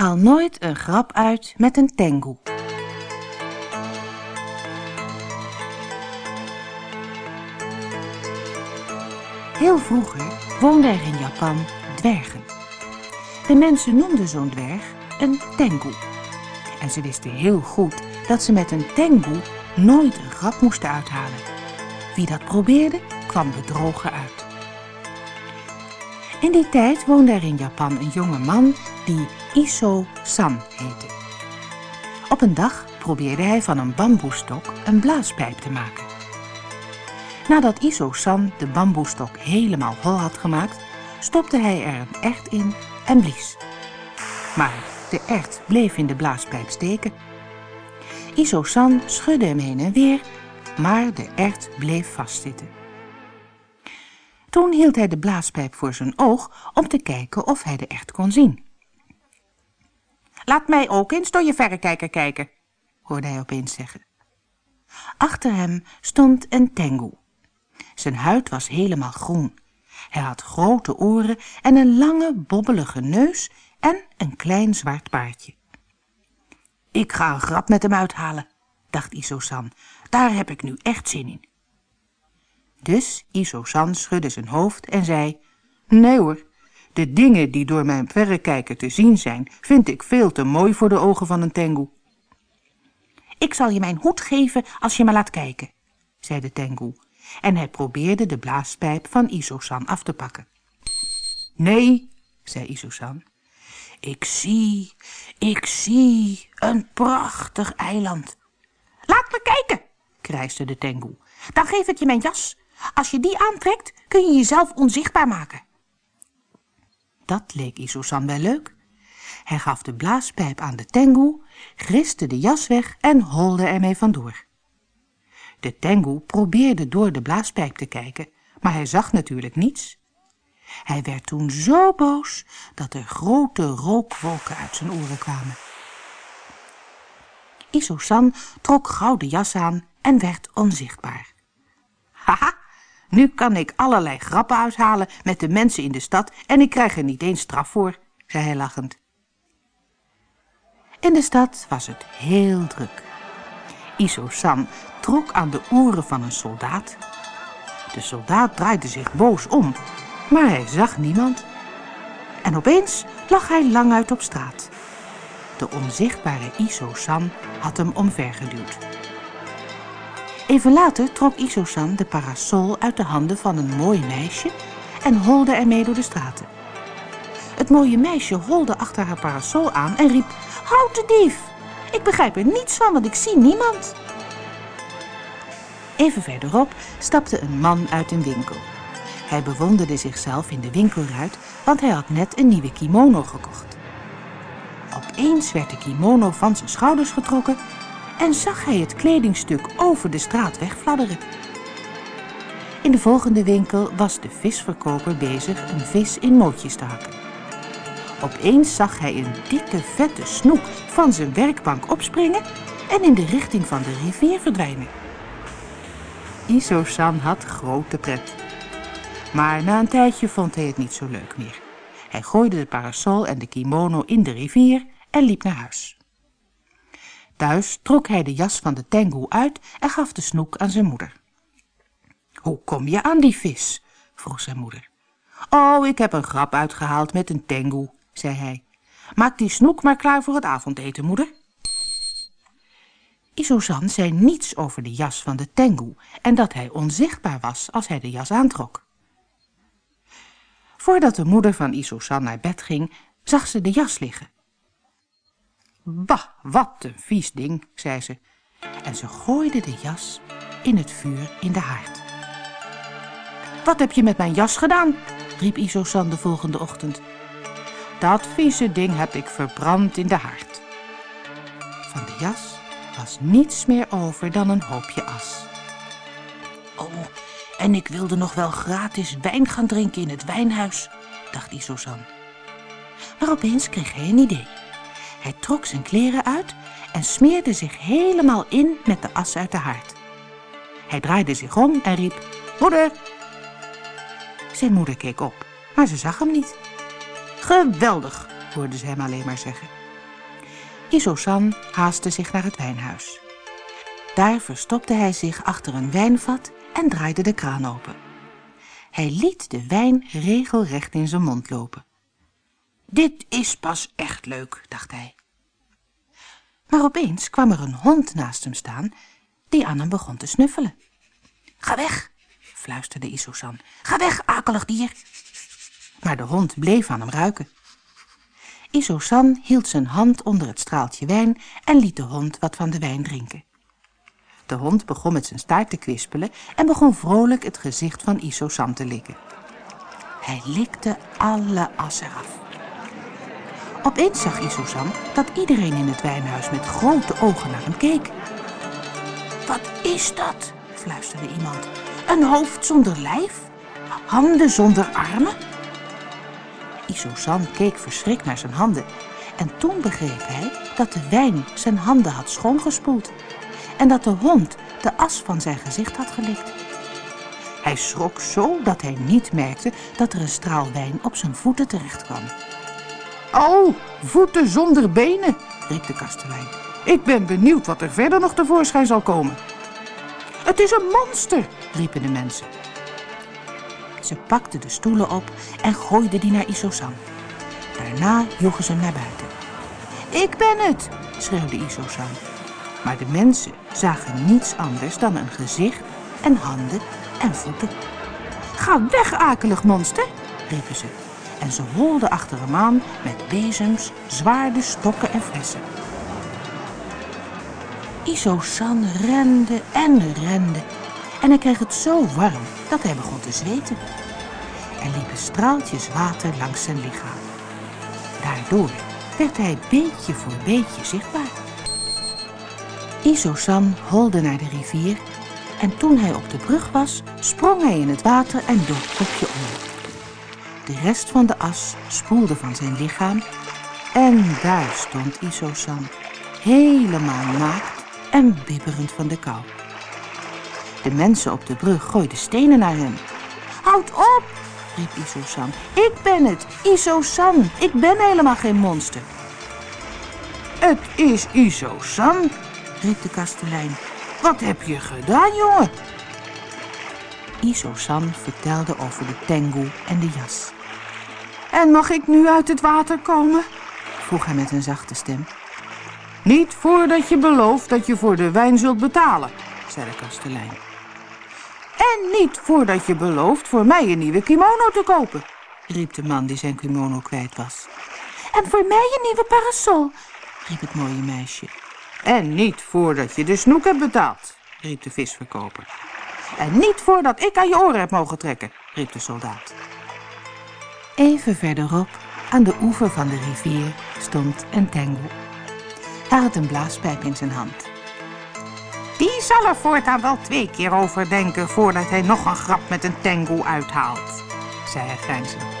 Haal nooit een grap uit met een tengu. Heel vroeger woonden er in Japan dwergen. De mensen noemden zo'n dwerg een tengu. En ze wisten heel goed dat ze met een tengu nooit een grap moesten uithalen. Wie dat probeerde, kwam bedrogen uit. In die tijd woonde er in Japan een jonge man die Iso-san heette. Op een dag probeerde hij van een bamboestok een blaaspijp te maken. Nadat Iso-san de bamboestok helemaal hol had gemaakt, stopte hij er een echt in en blies. Maar de echt bleef in de blaaspijp steken. Iso-san schudde hem heen en weer, maar de echt bleef vastzitten. Toen hield hij de blaaspijp voor zijn oog om te kijken of hij de echt kon zien. Laat mij ook eens door je verrekijker kijken, hoorde hij opeens zeggen. Achter hem stond een tengu. Zijn huid was helemaal groen. Hij had grote oren en een lange, bobbelige neus en een klein zwart paardje. Ik ga een grap met hem uithalen, dacht Iso-san. Daar heb ik nu echt zin in. Dus Iso-san schudde zijn hoofd en zei... Nee hoor, de dingen die door mijn verrekijker te zien zijn... vind ik veel te mooi voor de ogen van een tengu. Ik zal je mijn hoed geven als je me laat kijken, zei de tengu. En hij probeerde de blaaspijp van Iso-san af te pakken. Nee, zei Iso-san. Ik zie, ik zie een prachtig eiland. Laat me kijken, krijste de tengu. Dan geef ik je mijn jas. Als je die aantrekt, kun je jezelf onzichtbaar maken. Dat leek Iso-san wel leuk. Hij gaf de blaaspijp aan de tengu, griste de jas weg en holde ermee vandoor. De tengu probeerde door de blaaspijp te kijken, maar hij zag natuurlijk niets. Hij werd toen zo boos dat er grote rookwolken uit zijn oren kwamen. Iso-san trok gauw de jas aan en werd onzichtbaar. Haha, nu kan ik allerlei grappen uithalen met de mensen in de stad en ik krijg er niet eens straf voor, zei hij lachend. In de stad was het heel druk. Iso-san trok aan de oren van een soldaat. De soldaat draaide zich boos om, maar hij zag niemand. En opeens lag hij lang uit op straat. De onzichtbare Iso-san had hem omvergeduwd. Even later trok Iso-san de parasol uit de handen van een mooi meisje en holde ermee door de straten. Het mooie meisje holde achter haar parasol aan en riep, houd de dief! Ik begrijp er niets van, want ik zie niemand. Even verderop stapte een man uit een winkel. Hij bewonderde zichzelf in de winkelruit, want hij had net een nieuwe kimono gekocht. Opeens werd de kimono van zijn schouders getrokken en zag hij het kledingstuk over de straat wegfladderen. In de volgende winkel was de visverkoper bezig een vis in mootjes te hakken. Opeens zag hij een dikke, vette snoek van zijn werkbank opspringen en in de richting van de rivier verdwijnen. Iso-san had grote pret. Maar na een tijdje vond hij het niet zo leuk meer. Hij gooide de parasol en de kimono in de rivier en liep naar huis. Thuis trok hij de jas van de tengu uit en gaf de snoek aan zijn moeder. Hoe kom je aan die vis? vroeg zijn moeder. Oh, ik heb een grap uitgehaald met een tengu, zei hij. Maak die snoek maar klaar voor het avondeten, moeder. Isozan zei niets over de jas van de tengu en dat hij onzichtbaar was als hij de jas aantrok. Voordat de moeder van Isozan naar bed ging, zag ze de jas liggen. Bah, wat een vies ding, zei ze. En ze gooide de jas in het vuur in de haard. Wat heb je met mijn jas gedaan? riep Iso-san de volgende ochtend. Dat vieze ding heb ik verbrand in de haard. Van de jas was niets meer over dan een hoopje as. Oh, en ik wilde nog wel gratis wijn gaan drinken in het wijnhuis, dacht Iso-san. Maar opeens kreeg hij een idee. Hij trok zijn kleren uit en smeerde zich helemaal in met de as uit de haard. Hij draaide zich om en riep, Moeder! Zijn moeder keek op, maar ze zag hem niet. Geweldig, hoorde ze hem alleen maar zeggen. Isosan haastte zich naar het wijnhuis. Daar verstopte hij zich achter een wijnvat en draaide de kraan open. Hij liet de wijn regelrecht in zijn mond lopen. Dit is pas echt leuk, dacht hij. Maar opeens kwam er een hond naast hem staan die aan hem begon te snuffelen. Ga weg, fluisterde Isosan. Ga weg, akelig dier. Maar de hond bleef aan hem ruiken. Isosan hield zijn hand onder het straaltje wijn en liet de hond wat van de wijn drinken. De hond begon met zijn staart te kwispelen en begon vrolijk het gezicht van Isosan te likken. Hij likte alle as eraf. Opeens zag Isosan dat iedereen in het wijnhuis met grote ogen naar hem keek. Wat is dat? fluisterde iemand. Een hoofd zonder lijf? Handen zonder armen? Isosan keek verschrikt naar zijn handen en toen begreep hij dat de wijn zijn handen had schoongespoeld en dat de hond de as van zijn gezicht had gelikt. Hij schrok zo dat hij niet merkte dat er een straal wijn op zijn voeten terecht kwam. Oh, voeten zonder benen, riep de kastelein. Ik ben benieuwd wat er verder nog tevoorschijn zal komen. Het is een monster, riepen de mensen. Ze pakten de stoelen op en gooiden die naar Isosan. Daarna joegen ze naar buiten. Ik ben het, schreeuwde Isosan. Maar de mensen zagen niets anders dan een gezicht en handen en voeten. Ga weg, akelig monster, riepen ze. En ze holden achter hem aan met bezems, zwaarden, stokken en flessen. Iso-san rende en rende en hij kreeg het zo warm dat hij begon te zweten. Er liepen straaltjes water langs zijn lichaam. Daardoor werd hij beetje voor beetje zichtbaar. Iso-san holde naar de rivier en toen hij op de brug was, sprong hij in het water en dook kopje onder. De rest van de as spoelde van zijn lichaam en daar stond Iso-san, helemaal naakt en bibberend van de kou. De mensen op de brug gooiden stenen naar hem. Houd op, riep Iso-san. Ik ben het, Iso-san. Ik ben helemaal geen monster. Het is Iso-san, riep de kastelein. Wat heb je gedaan, jongen? Iso-san vertelde over de tengu en de jas. En mag ik nu uit het water komen? vroeg hij met een zachte stem. Niet voordat je belooft dat je voor de wijn zult betalen, zei de kastelein. En niet voordat je belooft voor mij een nieuwe kimono te kopen, riep de man die zijn kimono kwijt was. En voor mij een nieuwe parasol, riep het mooie meisje. En niet voordat je de snoek hebt betaald, riep de visverkoper. En niet voordat ik aan je oren heb mogen trekken, riep de soldaat. Even verderop, aan de oever van de rivier, stond een tengu. Hij had een blaaspijp in zijn hand. Die zal er voortaan wel twee keer over denken voordat hij nog een grap met een tengu uithaalt, zei hij grijnzend.